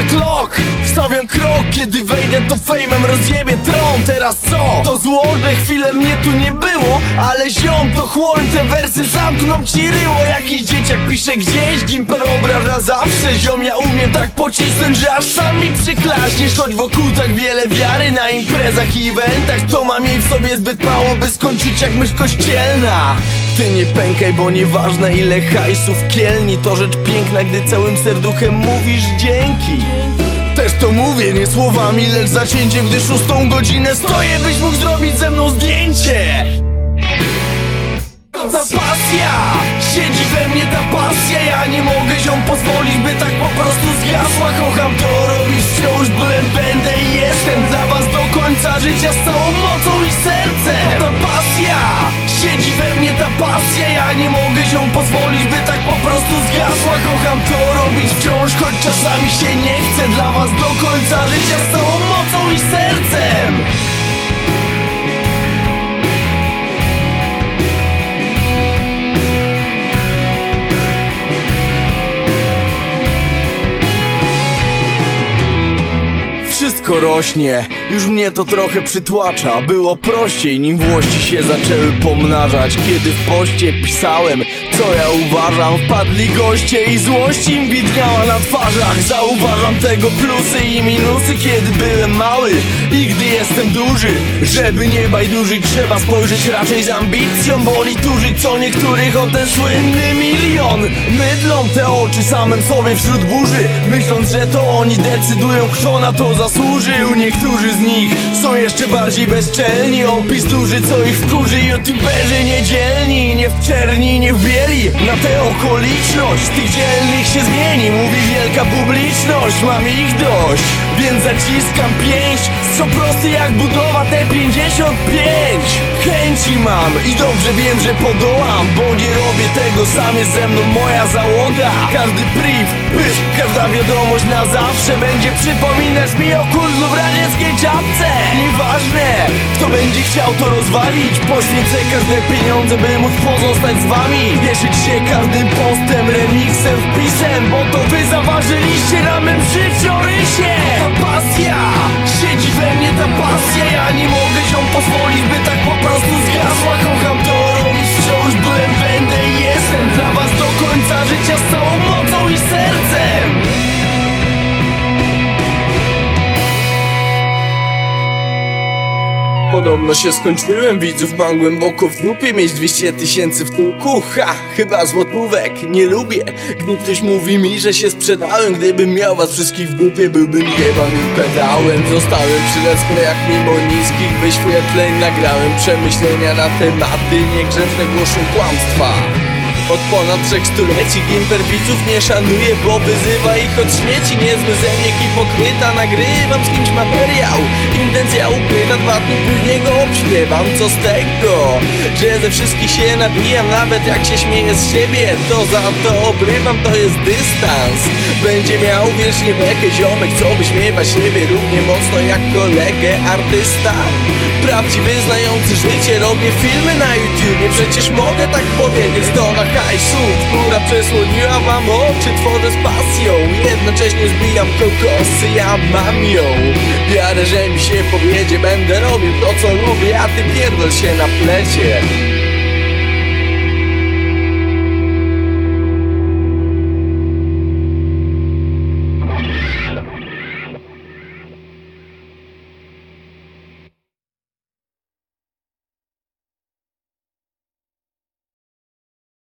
Lecę klok, wstawiam krok Kiedy wejdę to fejmem rozjebie tron. Teraz co? To złoże, chwilę mnie tu nie było Ale ziom to chłoń, te wersy zamkną ci ryło. Jakiś dzieciak pisze gdzieś, Gimper obraża zawsze. Ziom ja umiem tak pocisnąć, że aż sam mi przyklaśniesz. Choć wokół tak wiele wiary na imprezach i eventach To mam jej w sobie zbyt mało, by skończyć jak myśl kościelna. Ty nie pękaj, bo nieważne ile hajsów kielni To rzecz piękna, gdy całym serduchem mówisz dzięki. Też to mówię, nie słowami, lecz zacięciem Gdy szóstą godzinę stoję, byś mógł zrobić ze mną zdjęcie. Ta pasja, siedzi we mnie ta pasja Ja nie mogę się pozwolić, by tak po prostu zgasła. Kocham to robić wciąż, byłem, będę i jestem Dla was do końca życia z całą mocą i sercem. Ta pasja, siedzi we mnie ta pasja Ja nie mogę się pozwolić, by tak po prostu zgasła. Kocham to czasami się nie chce Dla was do końca życia z całą mocą i sercem Wszystko rośnie, już mnie to trochę przytłacza. Było prościej, nim włości się zaczęły pomnażać. Kiedy w poście pisałem, co ja uważam Wpadli goście i złość im widniała na twarzach. Zauważam tego plusy i minusy, kiedy byłem mały I gdy jestem duży. Żeby nie bajdurzyć, trzeba spojrzeć raczej z ambicją Boli turzyć co niektórych o ten słynny milion. Mydlą te oczy samym sobie wśród burzy Myśląc, że to oni decydują, kto na to zasłużył Niektórzy z nich. Są jeszcze bardziej bezczelni Opis duży, co ich wkurzy. Youtuberzy niedzielni Nie w czerni, nie w bieli. Na tę okoliczność Tych dzielnych się zmieni Mówi wielka publiczność. Mam ich dość Więc zaciskam pięść Co prosty jak budowa T55 Chęci mam i dobrze wiem, że podołam Bo nie robię tego sam jest ze mną moja załoga. Każdy priv, każda wiadomość na zawsze Będzie przypominać mi o kurzu w radzieckiej czapce. Nieważne, kto będzie chciał to rozwalić Poświęcę każde pieniądze, by móc pozostać z wami. Cieszyć się każdym postem, remixem, wpisem Bo to wy zaważyliście na mym życiorysie. Ta pasja, siedzi we mnie ta pasja Ja nie mogę Podobno się skończyłem, widzów mam głęboko w dupie Mieć 200 tysięcy w tyłku, ha, chyba złotówek Nie lubię, gdy ktoś mówi mi, że się sprzedałem. Gdybym miał was wszystkich w dupie, byłbym jebanym pedałem. Zostałem przy playach mimo niskich wyświetleń. Nagrałem przemyślenia na tematy niegrzeczne głoszą kłamstwa od ponad trzech stuleci Gimper widzów nie szanuje, bo wyzywa ich od śmieci. Niezły ze mnie hipokryta, nagrywam z kimś materiał. Intencja ukryta, dwa dni później go obśpiewam Co z tego, że ze wszystkich się nabijam Nawet jak się śmieję z siebie, to za to obrywam To jest dystans, będzie miał wiecznie bekę Ziomek, co wyśmiewa siebie równie mocno jak kolegę Artysta, prawdziwy, znający życie Robię filmy na YouTubie, przecież mogę tak powiedzieć Zdona hajsu, która przesłoniła wam oczy Tworzę z pasją, jednocześnie zbijam kokosy Ja mam ją, wiarę, że mi się powiedzie Będę robił to co lubię, a ty pierdol się na plecie